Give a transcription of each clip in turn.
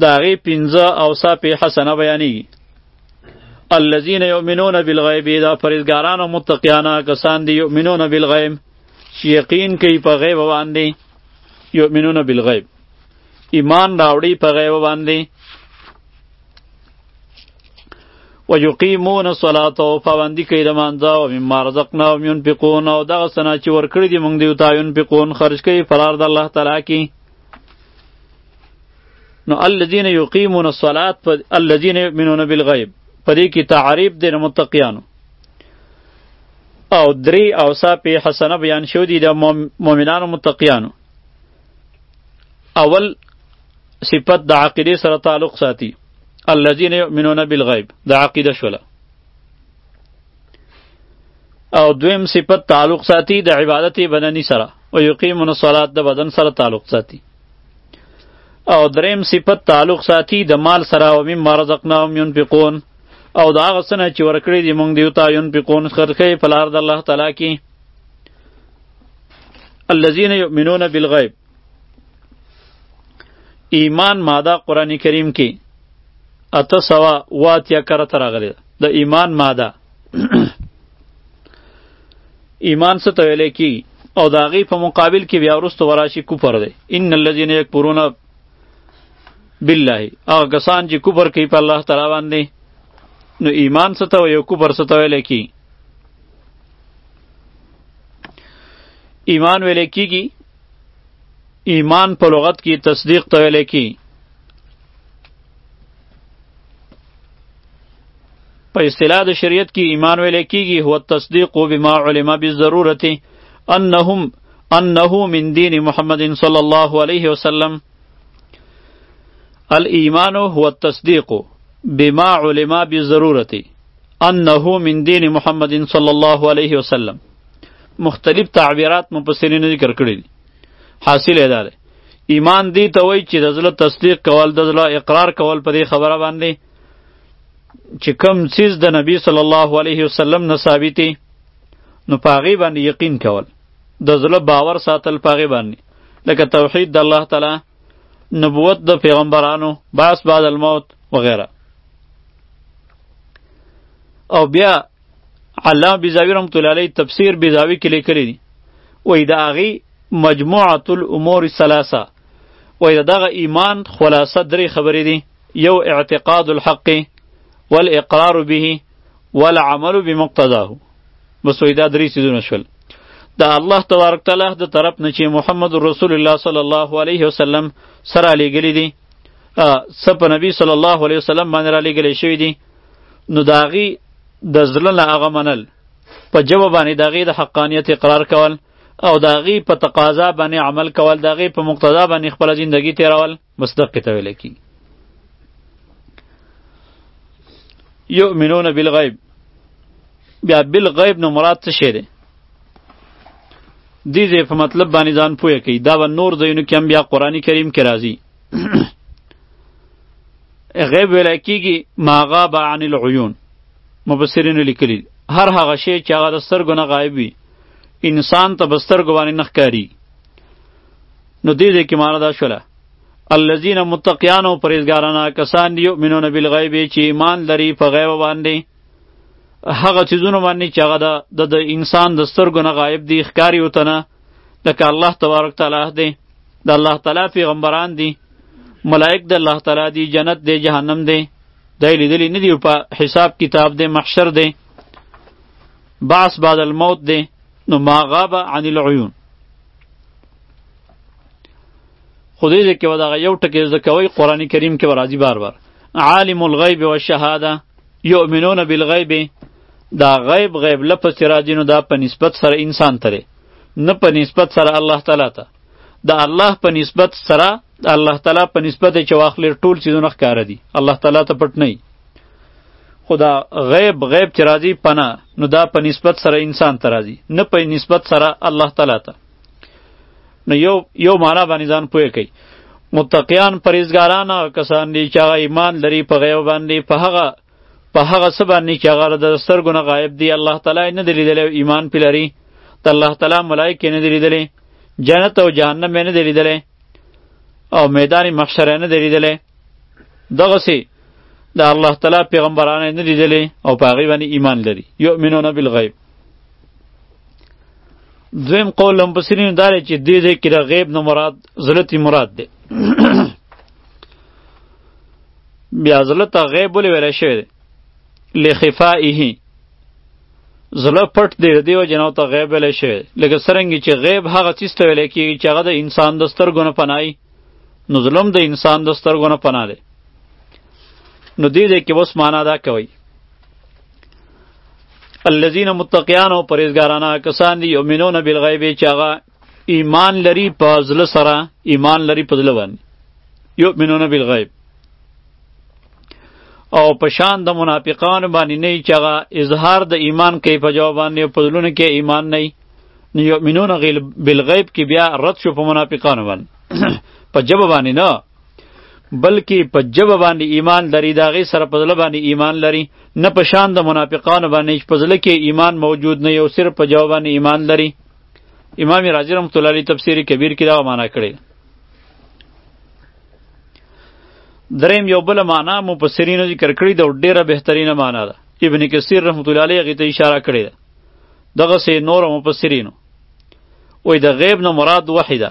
د هغې پنځه اوصاف یې حسنه بیانېږي الذین یؤمنون بالغیب دا پرهیزګاران او متقیانه کسان دي یؤمنون بالغیب چې یقین کوي په غیب باندې یؤمنون بالغیب ایمان راوړي په غیب باندې ويقيمون الصلاة او پابندي کوي د مانځه او مما رزقناهم ينفقون او دغه څه نه چې ورکړي دي موږ دیو ته ينفقون خرج کوي فرار د الله تعالی کې نو الذين يقيمون الصلاه الذين يؤمنون بالغيب په دې کې تعریف دی د متقیانو او درې اوصاف حسنه بیان شو دي د مؤمنانو متقیانو اول صفت د عقیده سره تعلق ساتي الذين يؤمنون بالغيب د عقیده شوله او دویم صفت تعلق ساتي د عبادت بدني سره او یقیمون الصلات د بدن سره تعلق ساتي او دریم صفت تعلق ساتي د مال سره او مم رزقناهم ينفقون او دا هغه سنه چې ورکړي دي مونږ دیو ته ينفقون خرخه په لار د الله تعالی کې الذين يؤمنون بالغیب ایمان ماده قران کریم کې اته سوا واتیا کرته راغلی د ایمان ماده ایمان څه ته ویل کی او د هغې په مقابل کې بیا وروسته وراشي کفر دی ان الذین یکفرون بالله هغه کسان چې کفر کوي په الله تعالی باندې نو ایمان څه ته یو کفر څه ته ویل کی ایمان ویل کیږي ایمان په لغت کې تصدیق ته ویل کی په اصطلاح د شریعت کې ایمان ویل کیږي هو تصدیق بما علم بالضرورت انهم انه من دین محمد صلی الله علیه وسلم الايمان هو التصديق بما علم بالضرورت انه من دین محمد صلی الله علیه وسلم مختلف تعبیرات مفسرین ذکر کړی دي حاصل ادا ده ایمان دی ته وای چې د زړه تصدیق کول د زړه اقرار کول په دې خبره باندې چې کم چیز د نبی صلی الله علیه وسلم نه ثابتې نو پاغي باندې یقین کول د زړه باور ساتل پاغي باندې لکه توحید د الله تعالی نبوت د پیغمبرانو باس بعد الموت وغیره او بیا علامه بیزاوی رحمت الله علیه تفسیر بیزاوی کې لیکلی دی وای دا هغه مجموعه الامور الثلاثه وای دغه ایمان خلاصه درې خبرې دي یو اعتقاد الحق والاقرار به والعمل بمقتضاه بس وای دا درې سیزونه شول دا الله تبارک تعالی د طرف نه چې محمد رسول الله صلی الله علیه وسلم سره لېږلی دی څه په نبی صلی الله علیه وسلم باندې را لېږلی شوي دي نو د هغې د زړه نه هغه منل په جوه باندې د هغې د حقانیت اقرار کول او د هغې په تقاضا باندې عمل کول د هغې په مقتضا باندې خپله زندگی تېرول مصدق ته ویل کېږي یؤمنون بالغیب بیا بل غیب نه مراد څه شی دی دې ځای په مطلب باندې ځان پوه کوي دا به نور ځایونو کې هم بیا قرآن کریم کې راځي غیب ویلی کېږي ما غاب عن العیون مبصرینو لیکلي هر هغه شی چې هغه د سترګو نه غایب وي انسان ته به سترګو باندې نه ښکاري نو دې ځای کې معنا دا شوله الذین متقیان او پرهیزګارانه کسان یؤمنون بالغیب چې ایمان لري په غیب باندې هغه چیزونه باندې چې هغه د د انسان د سترګو نه غایب دي ښکاری وته نه لکه الله تبارک تعالی دی د الله تعالی پیغمبران دي ملائک د الله تعالی دي جنت دی جهنم دی دا لیدلی نه دی په حساب کتاب دی محشر دی بعث بعد الموت دی نو ما غاب عن العیون خو دې ځای کې به دغه یو ټکی زده کوئ قرآن کریم کې به راځي بار بار عالم الغیب و شهاده یؤمنون بالغیب دا غیب غیب لفظ چې راځي نو دا په نسبت سره انسان ته دی نه په نسبت سره الله تعالی ته د الله په نسبت سره د الله تعالی په نسبت چې واخلې ټول چیزونه ښکاره دي الله تعالی ته پټ نه خدا غیب غیب چې راځي پناه نو دا په نسبت سره انسان ته راځي نه په نسبت سره الله تعالی ته نو یو یو معنا باندې ځان پوهه کوي متقیان پرهیزګاران هغه کسان دي چې هغه ایمان لري په غیب باندې په هغه په هغه څه باندې چې هغه د سترګو نه غایب دي الله تعالی نه دی لیدلی ایمان پې لري د الله تعالی ملایکې نه دی لیدلی جنت او جهنم یې نه دی لیدلی او میدان محشر یې نه دی لیدلی دغسې د الله تعالی پیغمبران یې نه لیدلی او په هغې باندې ایمان لري یؤمنون بالغیب دویم قول هم بسرین داره چې دې دې کې غیب نه مراد زلتی مراد دی بیا زلت غیب ولې ویل شوی دی لخفائه زله پټ دی دیو جنو ته غیب ویل شي لکه سرنګ چې غیب هغه چیز ته ویل کیږي چې هغه د انسان د سترګو نه پنای نو ظلم د انسان د سترګو نه پناه دی نو دې دې کې اوس معنا دا کوي الذين متقيان او پرهیزګارانه کسان دي یؤمنون بالغیب چې هغه ایمان لري په ځل سره ایمان لري په ځل باندې یؤمنون بالغیب او په شان د منافقان باندې نه چې هغه اظهار د ایمان کوي په جواب باندې په ځلونه کې ایمان نه نه یؤمنون بالغیب کې بیا رد شو په منافقان باندې په جواب باندې نه بلکې په جبه باندې ایمان لري دا غي سره په ځل باندې ایمان لري نه په شان د منافقانو باندې چې په ځل کې ایمان موجود نه یو صرف په جواب باندې ایمان لري امام رازی رحمت الله علیه تفسیر کبیر کې دا معنا کړی دریم یو بل معنا مفسرینو ذکر کړی دا ډیره بهترینه معنا ده ابن کثیر رحمت الله علیه غیته اشاره کړی ده دغه سه نور مفسرینو وای د غیب نه مراد وحیده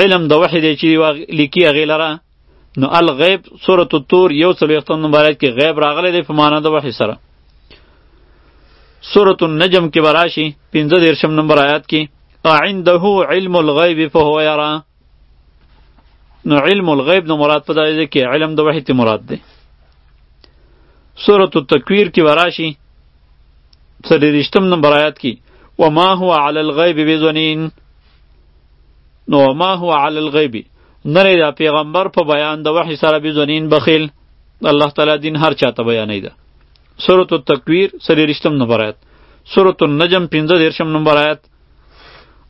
علم د وحی دی چې لیکي هغې لره نو الغیب سورة الطور یو څلوېښتم نمبر آیت کې غیب راغلی دی په معنا د وحی سره سورة النجم کې به راشي پنځه دېرشم نمبر آیات کې عنده علم الغیب فهو یرا نو علم الغیب نو مراد په دې کې علم د وحی ته مراد دی سورة التکویر کې به راشي څلېرشتم نمبر آیات کې وما هو علی الغیب بظنین نو ما هو علی الغیب نری دا پیغمبر په بیان د وحی سره به زنین بخیل الله تعالی دین هر چاته بیانې ده سورۃ التکویر سلیریشتم نمبر آیت سورۃ النجم 15 دیرشم نمبر آیت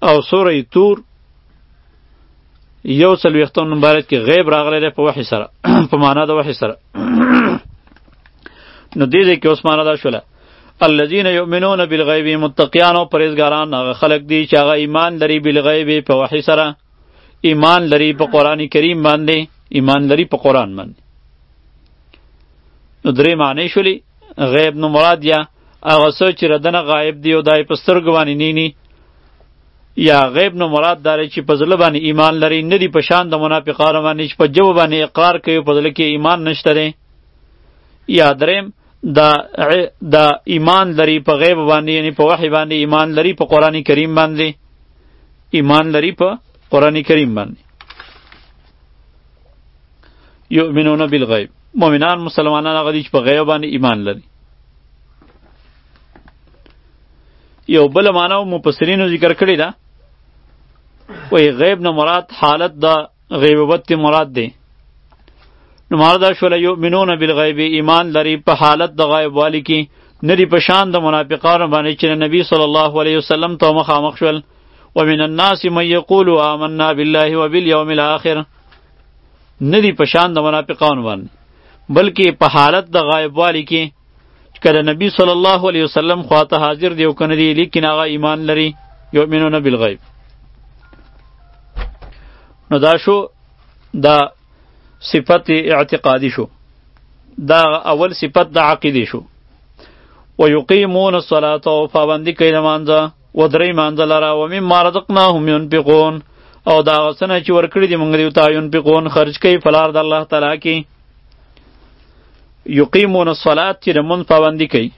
او سورۃ تور یو سلویختم نمبر آیت کې غیب راغلی دی په وحی سره په معنا د وحی سره نو دې دې کې اوس معنا دا شوله الذين يؤمنون بالغيب متقيان او پرهیزګاران هغه خلک دي چې هغه ایمان لري بالغیب په وحی سره ایمان لري په قران کریم باندې ایمان لري په قران باندې نو درې معنی شولې غیب نو مراد یا هغه څه چې ردنه غایب دی او دای په سترګو باندې نی نی یا غیب نو مراد دار چې په ځل باندې ایمان لري نه دی په شان د منافقانو باندې چې په جواب باندې اقرار کوي په ځل کې ایمان نشته یا دریم دا دا ایمان لري په غیب باندې یعنی په وحی باندې ایمان لري په قران کریم باندې ایمان لري په قران کریم باندې یؤمنون بالغیب مؤمنان مسلمانان هغه دي چې په غیب باندې ایمان لري یو بل معنا مفسرینو ذکر کړی دا وای غیب نه مراد حالت د غیبوبت تی مراد دی نو مراد شول یؤمنون بالغیب ایمان لري په حالت د غیب والی کې ندی په شان د منافقانو باندې چې نبی صلی الله علیه وسلم ته مخامخ شول ومن الناس من یقول آمنا بالله وبالیوم الاخر ندی په شان د منافقانو باندې بلکې په حالت د غیب والی کې که د نبی صلی الله علیه وسلم خواته حاضر دی او کنه دی لیکن هغه ایمان لري یؤمنون بالغیب نو دا شو دا صفت اعتقادی شو دا اول صفت د عقیدی شو و یقیمون الصلاة او پابندی کوي لمانځه و درې مانځه لره و مما رزقناهم ينفقون او دا غسنه چې ورکړي دي موږ دیو ته ينفقون خرج کوي فلار د الله تعالی کې یقیمون الصلاة چې د مونځ پابندي کوي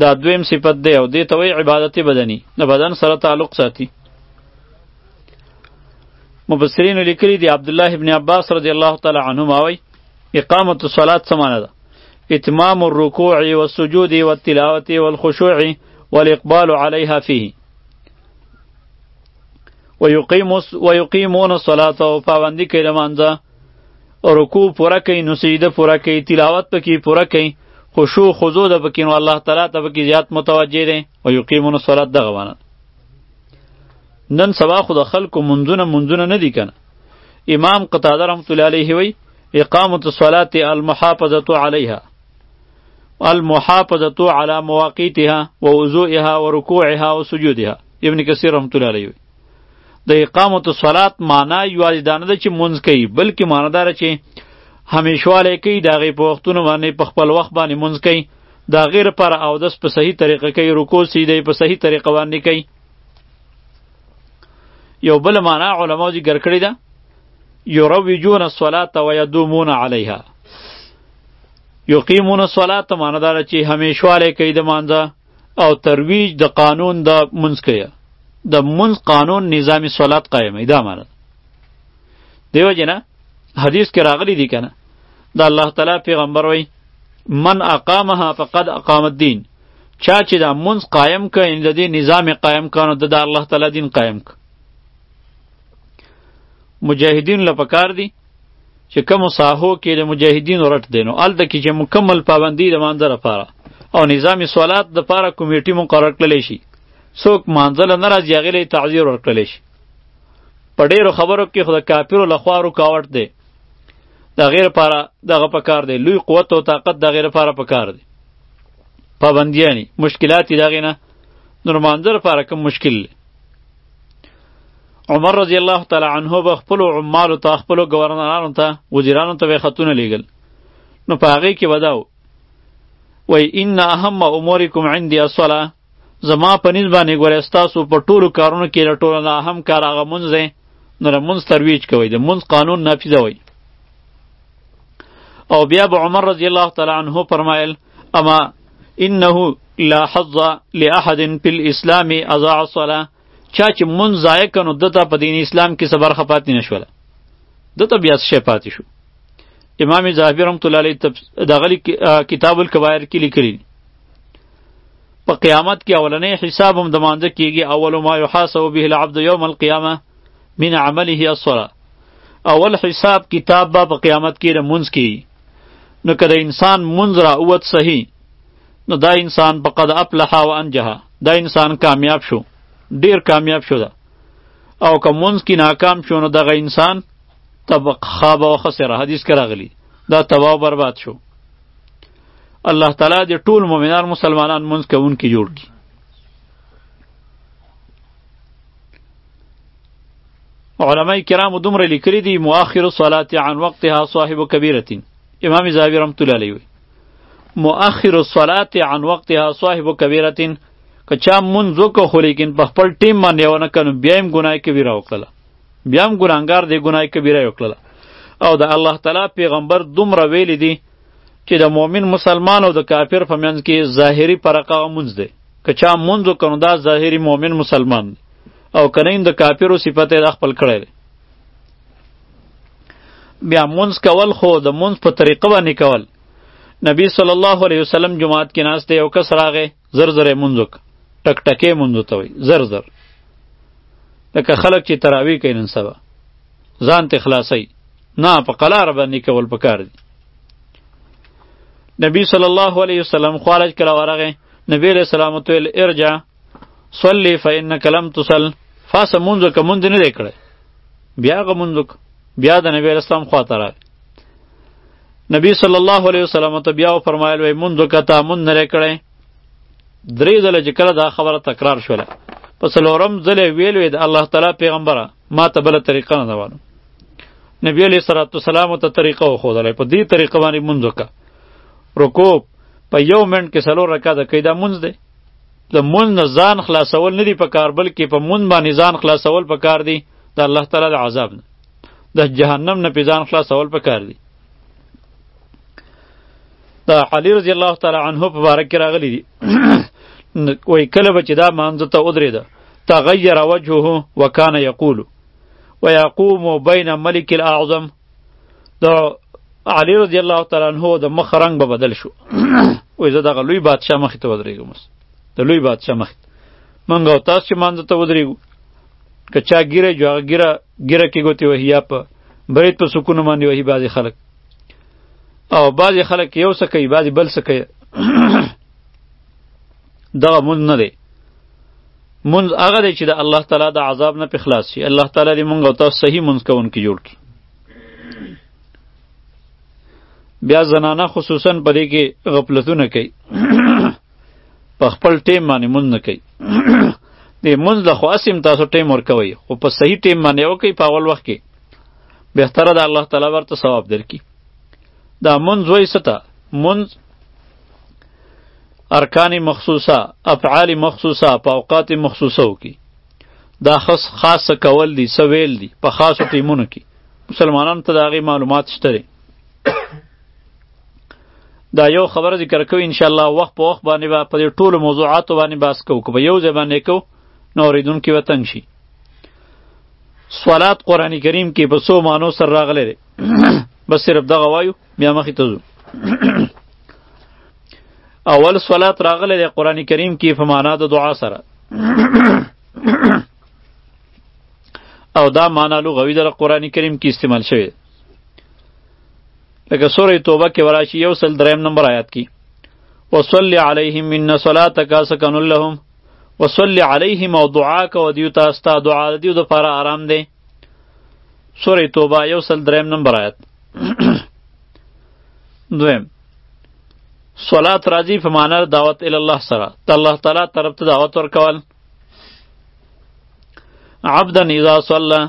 دا دویم صفت دی او دې ته وایي عبادت بدني د بدن سره تعلق ساتي مبصرین لیکلی دی عبد الله ابن عباس رضی الله تعالی عنهما وایي اقامت الصلاة څه معنی ده اتمام الرکوع والسجود والتلاوة والخشوع والاقبال عليها فيه ويقيم ويقيمون الصلاة او پابندي کوي لمانځه رکوع پوره کوي نو سجده پوره کوي تلاوت پکې پوره کوي خشوع خضوع د پکې نو الله تعالی ته پکې زیات متوجه دی او یقیمون الصلاه دغه وانه نن سبا خو د خلکو منځونه منځونه نه دي کنه امام قتاده رحمت الله علیه وی اقامه الصلاه المحافظه علیها المحافظه علی مواقیتها ووضوئها ورکوعها وسجودها ابن کثیر رحمت الله علیه وی د اقامت الصلات معنا یوازې دا نه ده چې مونځ کوي بلکې معنا داره چې همیشواله کوي د هغې په وختونو باندې په خپل وخت باندې مونځ کوي د هغې لپاره اودس په صحیح طریقه کوي رکوع سیده په صحیح طریقه باندې کوي یو بل معنا علما ذکر کړې ده یروجون الصلاه و یدومون علیها یقیمون الصلاه معنا داره چې همیشواله کوي د مانځه او ترویج د قانون د منځ کوي د منځ قانون نظام صلات قائمه دا معنی دیو جنا حدیث کې راغلی دی کنه د الله تعالی پیغمبر وای من اقامها فقد اقام الدين چا چې دا منځ قائم کړي د دې نظام قائم کانو د الله تعالی دین قائم ک مجاهدین لپاره کار دی چې کوم ساحو کې د مجاهدینو رټ دی نو هلته کې چې مکمل پابندي د مانځه لپاره او نظام صلات لپاره کمیټي مقرر کړلی شي څوک مانځه له نه راځي هغې له یې تعذیر ورکړلی شي په ډېرو خبرو کې خو د کافرو له خوا رکاوټ دی د هغې لپاره دغه پکار دی لوی قوت او طاقت د هغې لپاره پکار دی پابندیانی مشکلات یې د هغې نه نو لمانځه لپاره کوم مشکل دی عمر رضی الله تعالی عنه به خپل عمالو ته خپل گورنرانو ته وزیرانو ته خطونه لیږل نو په هغه کې وداو وای ان اهم امورکم عندي الصلاه زما په نس باندې ګوره ستاسو په ټولو کارونو کې له ټولو نه اهم کار هغه مونځ دی نو د مونځ ترویج کوئ د مونځ قانون نافذوئ او بیا به عمر رضی الله تعالی عنه فرمایل اما انه لا حظ لاحد فی الاسلام اضاع الصلاه چا چې مون ضایع کنو دته په دین اسلام کې صبر خپات نه شول دته بیا څه پاتې شو امام زاهبی رحمت الله علیه د غلی کتاب الکبائر کې لیکلی په قیامت کې اولنې حساب هم د مانځ کیږي اول ما یحاسب به العبد یوم القیامه من عمله الصلاه اول حساب کتاب به په قیامت کې د منځ کې نو کله انسان منځ را اوت صحیح نو دا انسان په قد افلح او انجح دا انسان کامیاب شو ډیر کامیاب شو دا او که منځ کې ناکام شو نو دغه انسان تب خواب او خسره حدیث کې راغلی دا تباہ و برباد شو الله تعالی دې ټول مؤمنان مسلمانان منځ کوونکي جوړ کړي علماء کرام دومره لیکلي دي مؤخر الصلاه عن وقتها صاحب کبیره امام زاهبی رحمت الله علیه مؤخر الصلاه عن وقتها صاحب کبیره که چا منځ وکړو خو لیکن په خپل ټیم باندې ونه کنو بیا هم ګناه کبیره وکړله بیا هم ګناهګار دی ګناه کبیره وکړله او د الله تعالی پیغمبر دومره ویلی دی چې د مؤمن مسلمان او د کافر په منځ کې ظاهري فرق هغه مونځ دی که چا مونځ وکړو دا ظاهري مؤمن مسلمان دی او که نه د کافرو صفت یې خپل کړی دی بیا مونځ کول خو د مونځ په طریقه باندې کول نبی صلی الله علیه وسلم جماعت کې ناست دی یو کس راغی زر زر مونږ وک ټک ټکې مونږ ته وي زر زر لکه خلک چې تراوی کوي نن سبا ځان ته خلاصي نه په قلار باندې کول پکار دي نبی صلی الله علیه وسلم خارج کړه ورغه نبی علیہ السلام ته ارجع صلی فإنک لم تصل فاس منذ کمند نه کړه بیا غمندک بیا د نبی اسلام خواته راغی نبی صلی الله علیه وسلم ته بیا فرمایل وای مونږ دوه کته مونږ نه کړی درې ځله چې کله دا خبره تکرار شوله په څلورم ځل یې ویل وی د الله تعالی پیغمبره ما ته بله طریقه نه ده وانه نبی علیه صلات وسلام ته طریقه وښودله په دې طریقه باندې مونځ وکړه رکوع په یو منټ کې څلور رکعته کوي دا مونځ دی د مون نه ځان خلاصول نه دی په کار بلکې په مون باندې ځان خلاصول په کار دی د الله تعالی د عذاب نه د جهنم نه په ځان خلاصول په کار دی د علی رضی الله تعالی عنه په باره کې راغلی دی وای کله به چې دا مانځه ته ودرېده تغیر وجهه وکانه یقول ویقوم بین ملک الاعظم د علی رضی الله تعالی عنہ د مخ رنگ به بدل شو وای زه دغه لوی بادشاه مخ ته ودرېږم د لوی بادشاه مخ منګ او تاسو چې مانځ ته ودرېږو که چا ګیره جو هغه ګیره ګیره کې ګوتې وهي یا په برید په سکونو باندې وهي بعضې خلک او بعضې خلک یو څه کوي بعضې بل څه کوي دغه مونځ نه دی منځ هغه دی چې د الله تعالی د عذاب نه په خلاص شي الله تعالی دې مونږ او تاسو صحیح منځ کوونکي جوړ کړي بیا زنانه خصوصا په دې کې غفلتونه کوي په خپل ټیم باندې مونږ نه کوي دې مونږ له خو اسیم تاسو ټیم ورکوي خو په صحیح ټیم باندې وکړي په اول وخت کې بهتره د الله تعالی ورته ثواب درکړي دا منځ وای ستا منځ ارکان مخصوصه افعال مخصوصه په اوقات مخصوصو کې دا خاص خاص کول دي سویل دي په خاصو ټیمونو کې مسلمانانو ته دا غي معلومات شته دي دا یو خبره ذکر کوي ان شاء الله وخت په وخت باندې با په دې ټولو موضوعاتو باندې باس کوو که په یو ځای باندې کوو نو اورېدونکي به تنګ شي صلات قرآن کریم کې په څو معنو سره راغلی دی بس صرف دغه وایو بیا مخې ته ځو اول صلات راغله د قران کریم کې په معنا د دعا سره او دا معنا لغوي د قران کریم کې استعمال شوی لکه سوره توبه کې وراشي یو سل دریم نمبر آیات کې وصلی علیهم ان صلاتک سکن لهم وصلی علیهم او دعا کو دیو تاسو ته دعا دیو د لپاره آرام دی سوره توبه یو سل دریم نمبر آیت دویم صلات راځي په معنا دعوت ال الله سره د الله تعالی طرف ته دعوت ورکول عبدا اذا صلى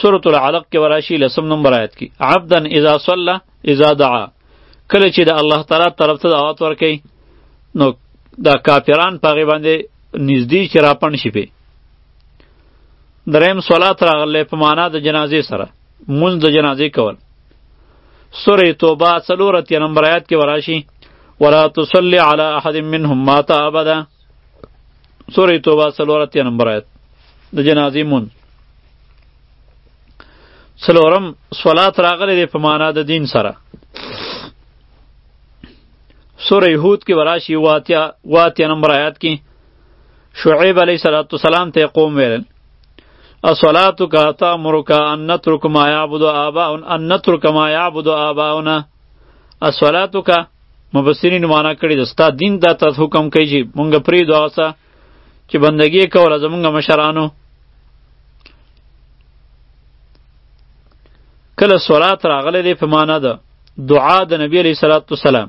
سورة العلق کې وراشي لسم نمبر آیت کې عبدا اذا صلى اذا دعا کله چې د الله تعالی طرف ته دعوت ورکړي نو دا کافران په غیباندې نږدې چې راپن شي په دریم صلات راغله په معنا د جنازې سره مونږ د جنازې کول سوره توبه څلور اتیا نمبر آیات کې وراشي ولا تصلي على احد منهم مات ابدا سوره توبه څلور اتیا نمبر آیات د جنازې مونږ څلورم صلات راغله د په معنا د دین سره سوره هود کې وراشي واتیا واتیا نمبر آیات کې شعیب علیه السلام ته قوم ویل اصلاتک تامرک ان نترک ما یعبد آباؤنا ان نترک ما یعبد آباؤنا اصلاتک مبصرین معنا کړی د ستا دین دا ته حکم کوي چې مونږ پرې دواسه چې بندگی کوله زمونږ مشرانو کله صلات راغله دې په معنا ده دعا د نبی علیه السلام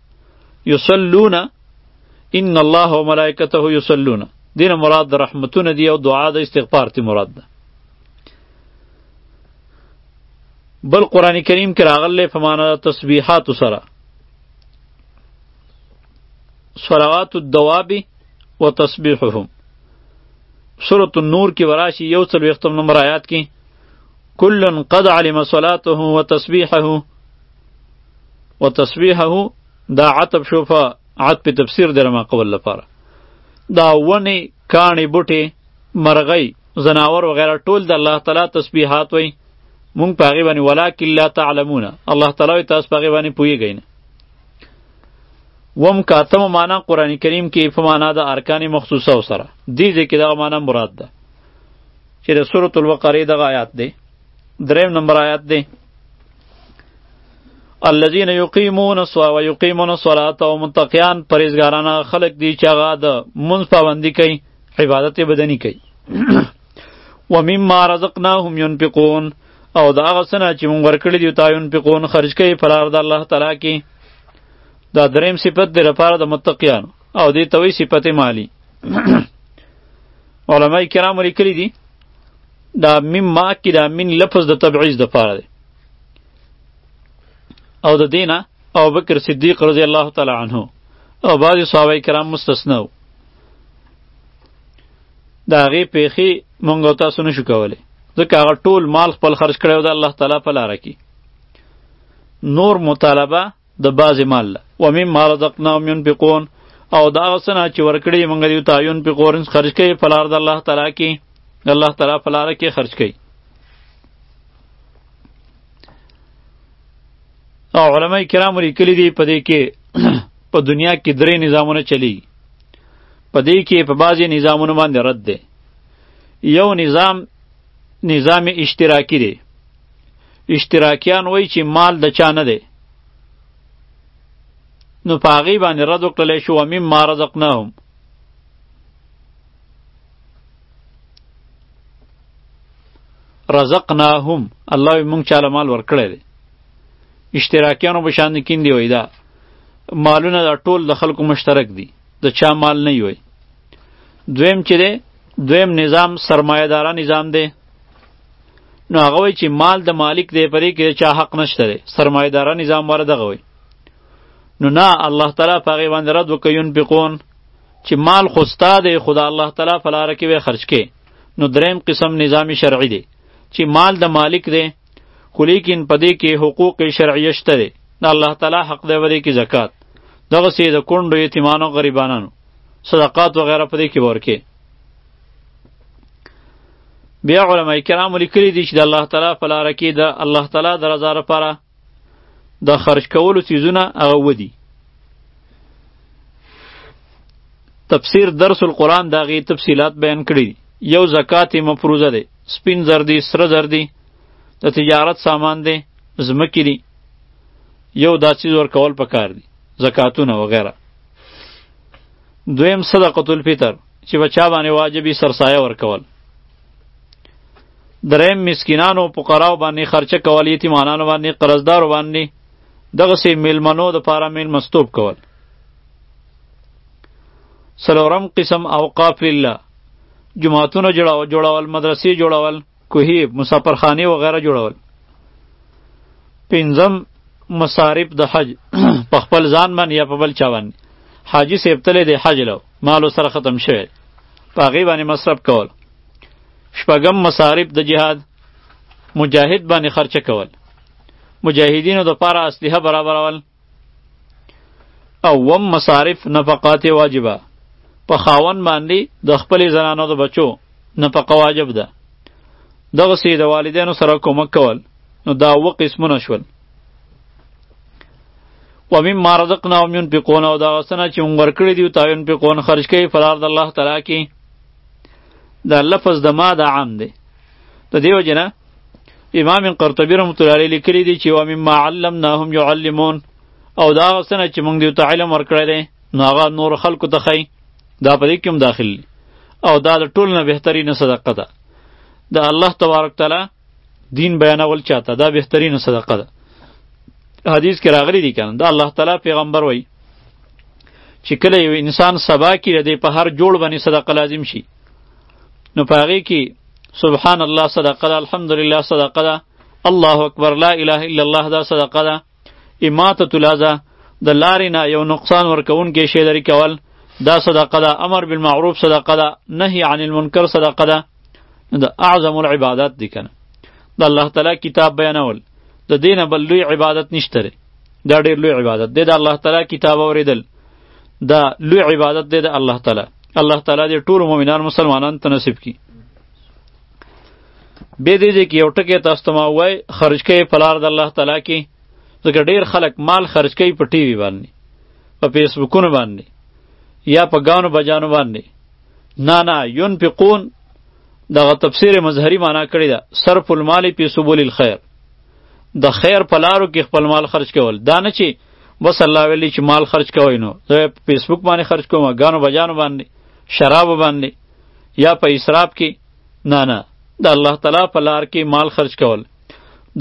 یصلون ان الله و ملائکته یصلون دین مراد د رحمتونه دی او دعا د استغفار تی مراد ده بل قران کریم کې راغله په معنا تسبیحات سره صلوات الدواب وتسبیحهم سورة النور کې وراشي یو څل وختم نمبر آیات کې کلن قد علم صلاته وتسبیحه وتسبیحه دا عتب شو په عتب تفسیر در ما قول لپاره دا ونی کانی بوټي مرغی زناور وغیرہ ټول د الله تعالی تسبیحات وای مونږ پاغي باندې ولکن لا تعلمون الله تعالی تاسو پاغي باندې پویږئ نه وم کاتم معنا قران کریم کې په معنا د ارکان مخصوصه سره دې دې کې دا معنا مراد ده چې د سورۃ البقره دغه آیات دی دریم نمبر آیات دی الذين يقيمون الصلاه ويقيمون الصلاه او متقيان پرهیزګارانه خلق دي چې هغه د منځ پابندي کوي عبادت بدني کوي ومما رزقناهم ينفقون او دا هغه سنه چې مونږ ورکړي دي تا ينفقون خرج کوي پر لار د الله تعالی کې دا دریم صفت دی لپاره د متقیان او دې توي صفت مالی علماء کرام لیکلي دي دا من ما کې دا من لفظ د تبعیض د پاره دی او د دینه او بکر صدیق رضی الله تعالی عنه او بعض صحابه کرام مستثنا وو دا غي پیخي مونږ تاسو نشو کولای ځکه هغه ټول مال خپل خرج کړو د الله تعالی په لار کې نور مطالبه د بعضې مال له ومما رزقناهم ينفقون او د هغه څه نه چې ورکړي موږ دیو ته ينفقون خرج کوي په لار د الله تعالی کې الله تعالی په لاره کې خرج کوي او علما کرام لیکلي دي په دې کې په دنیا کې درې نظامونه چلی په دې کې په بعضې نظامونو باندې رد دی یو نظام نظام اشتراکی دی اشتراکیان وای چې مال د چا نه دی نو په هغې باندې رد وکړلی شو ومما رزقناهم رزقناهم الله یې مونږ چاله مال ورکړی دی اشتراکیانو په شان کیندي وای دا مالونه دا ټول د خلکو مشترک دي د چا مال نه وي دویم چې دی دویم نظام سرمایه داره نظام دی نو هغه وایي چې مال د مالک دی پرې کې چا حق نشته دی سرمایه داره نظام وره دغه وایي نو نه الله تعالی په هغې باندې رد وکړي ينفقون چې مال خو ستا دی خو د الله تعالی په لاره کې به خرج کې نو دریم قسم نظام شرعي دی چې مال د مالک دی خو لیکن په دې کې حقوق شرعیه شته دی د الله تعالی حق دی ورې کې زکات دغه سي د کونډو یتیمانو غریبانو صدقات وغیرہ په دې کې ورکه بیا علما کرام لیکلي دي چې د الله تعالی په لار کې د الله تعالی د رضا لپاره د خرج کولو سیزونه هغه ودی تفسیر درس القرآن دا غي تفصيلات بیان کړی یو زکات مفروضه ده سپین زر دي سره زر دي د تجارت سامان دی ځمکې دي یو دا چیز ورکول پکار دي زکاتونه وغیره دویم صدقه الفطر چې بچا باندې واجبي سرسایه ورکول دریم مسکینانو فقراو باندې خرچه کول یتیمانانو باندې قرضدارو باندې دغه سي میلمنو د پاره میلمستوب کول سلورم قسم اوقاف لله جماعتونه جوړاو جوړاول مدرسې جوړاول کوهی مسافرخانه و غیره جوړاول پنځم مصارف د حج په خپل ځان باندې یا په بل چا باندې حاجی صاحب تلې د حج لو مالو سره ختم شوی په هغې باندې مصرف کول شپږم مصارف د جهاد مجاهد باندې خرچه کول مجاهدینو د پاره اسلحه برابرول او وم مصارف نفقات واجبه په خاون باندې د خپل زنانو د بچو نفقه واجب ده دغه سي د والدینو سره کومک کول نو دا و قسمونه شول و مم ما رزقنا هم ينفقون او دا غسنه چې مونږ ورکړي دي تا ينفقون خرج کوي فرار د الله تعالی کې دا لفظ د ما د عام دی د دیو جنا امام قرطبی رحمت الله علیه لیکلی دی چې و مما علمناهم يعلمون او دا غسنه چې موږ دیو ته علم ورکړی دی نو هغه نور خلکو ته خی دا په دې کې هم داخل او دا د ټول نه بهترینه صدقه ده د الله تبارک تعالی دین بیانول چاته دا بهترینه صدقه ده حدیث کې راغلی دی کنه دا الله تعالی پیغمبر وای چې کله یو انسان سبا کې د په هر جوړ باندې صدقه لازم شي نو په هغې کې سبحان الله صدقه ده الحمدلله صدقه ده الله اکبر لا اله الا الله دا صدقه ده اماته الاذى د لارې نه یو نقصان ورکوونکی شی لرې کول دا صدقه ده امر بالمعروف صدقه ده نهی عن المنکر صدقه ده د اعظم العبادات دی کنه د الله تعالی کتاب بیانول د دینه بل لوی عبادت نشته دا ډیر لوی عبادت دی د الله تعالی کتاب اوریدل دا لوی عبادت دی د الله تعالی الله تعالی دې ټول مؤمنان مسلمانان ته نصیب کړي به دې دې کې یو ټکی تاسو ته ما وای خرج کوي په لار د الله تعالی کې ځکه ډیر خلک مال خرج کوي په ټي وي باندې په فیسبوکونو باندې یا په ګانو بجانو باندې نه نه ينفقون دغه تفسیر مظهری معنا کړی دا صرف المال فی سبول الخير د خیر په لارو کې خپل مال خرج کول دا نه چې بس الله ویلی چې مال خرج کوئ نو زه په فیسبوک باندې خرج کوم ګانو بجانو باندې شراب باندې یا په اسراف کې نه نه د الله تعالی په لار کې مال خرج کول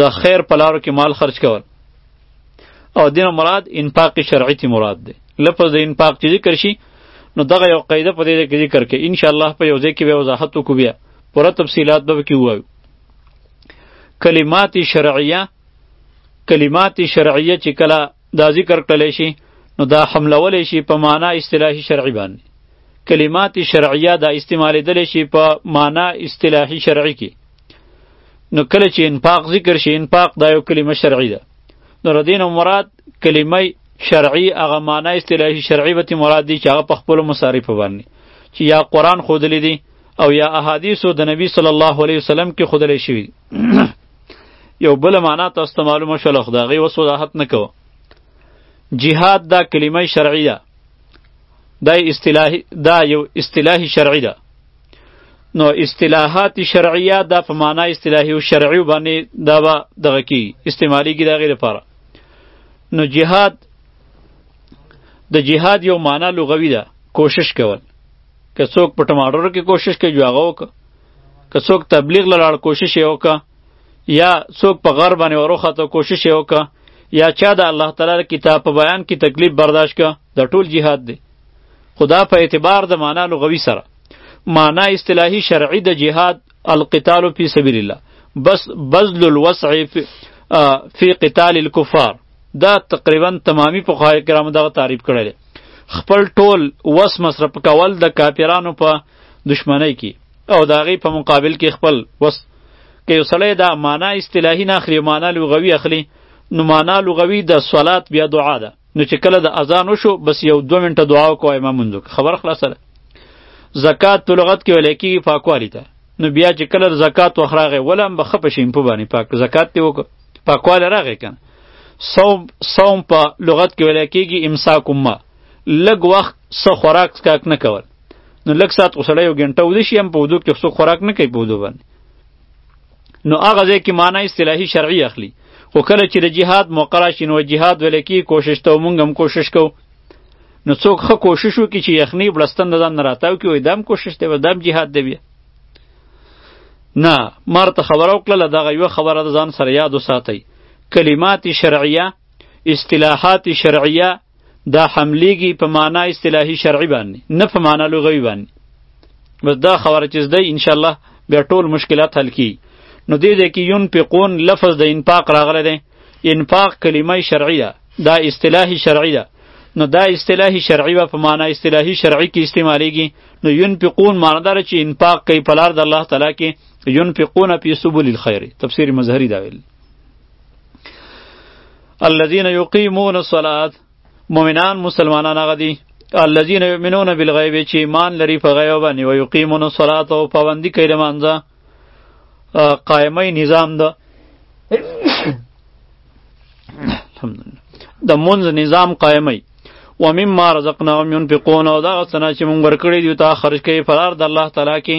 د خیر په لارو کې مال خرج کول او دین مراد انفاق شرعی تی مراد دی لفظ د انفاق چې ذکر شي نو دغه یو قاعده په دې کې ذکر کې ان شاء الله په یو ځای کې به وضاحت وکړو بیا پوره تفصيلات به کې وایو کلمات شرعیه کلمات شرعیه چې کله دا ذکر کړل شي نو دا حملول شي په معنا اصطلاحي شرعي باندې کلمات شرعیه دا استعمالیدل شي په معنا اصطلاحي شرعي کې نو کله چې انفاق ذکر شي انفاق دا یو کلمه شرعي ده نو ردین مراد کلمه شرعي هغه معنا اصطلاحي شرعي به مراد دي چې هغه په خپل مصارف باندې چې یا قران خودلې دي او یا احادیثو د نبی صلی الله علیه وسلم کې خودلې شوی یو بل معنا تاسو ته معلومه شول خدای غي وس وضاحت نکوه جهاد دا کلمه شرعی ده دا اصطلاح دا یو اصطلاح شرعی ده نو اصطلاحات شرعیه دا په معنا اصطلاحي او شرعي باندې دا به دغه کی استعمالي کی دا غیر لپاره نو جهاد د جهاد یو معنا لغوي ده کوشش کول که څوک په ټماټر کې کوشش کوي هغه وکړه که څوک تبلیغ لاړ کوشش یې وکړه یا څوک په غر باندې وروخته کوشش یې وکړه یا چا د الله تعالی کتاب په بیان کې تکلیف برداشت کړه دا ټول جهاد دی خدا په اعتبار د معنا لغوي سره معنا اصطلاحي شرعي د جهاد القتال فی سبیل الله بس بذل الوسع فی قتال الكفار دا تقریبا تمامی په خای کرام دغه تعریف کړی خپل ټول وس مصرف کول د کافرانو په دشمنۍ کې او د هغې په مقابل کې خپل وس که یو سړی دا معنا اصطلاحي نه اخلي معنا لغوي اخلي نو معنا لغوي د صلات بیا دعا ده نو چې کله د اذان وشو بس یو دوه منټه دعا وکوه امام منځو خبر خلاصه ده زکات په لغت کې ویل کېږي پاکوالي ته نو بیا چې کله د زکات وخت راغی وله هم به ښه په شیمپو باندې پاک زکات دې وکړه پاکوالی راغی که صوم صوم په لغت کې ویل کېږي امساک ما لږ وخت څه خوراک څکاک نه کول نو لږ ساعت خو سړی یو ګنټه وده شي هم په ودو کې څوک خوراک نه کوي په ودو باندې نو هغه ځای کې معنی اصطلاحي شرعي اخلي خو کله چې د جهاد موقع راشي نو جهاد ویل کې کوشش ته مونږ هم کوشش کوو نو څوک ښه کوشش وکړي چې یخني بړستن د ځان نه راتاو کړي وایي دا هم کوشش دی دا هم جهاد دی بیا نه مار ته خبره وکړله دغه یوه خبره د ځان سره یاد وساتئ کلمات شرعیه اصطلاحات شرعیه دا حملېږي په معنا اصطلاحي شرعي باندې نه په معنا لغوي باندې بس دا خبره چې زده ان شاء الله بیا ټول مشکلات حل کی نو دې دې کې ينفقون لفظ د انفاق راغلی دی انفاق کلمه شرعي ده دا اصطلاحي شرعي ده نو دا اصطلاحي شرعي و په معنا اصطلاحي شرعي کې استعمالېږي نو ينفقون معنا دار چې انفاق کوي په لار د الله تعالی کې ينفقون فی سبل الخير تفسیر مظهری دا ویل الذين يقيمون الصلاه مؤمنان مسلمانان هغه دي الذين يؤمنون بالغيب چې ایمان لري په غیب باندې او یقیمون الصلاه او پابندي کوي د مانځه قائمه نظام ده الحمدلله د منځ نظام قائمه و مما رزقناهم ينفقون او دا غسنه چې مونږ ورکړي دي ته خرج کوي فرار د الله تعالی کې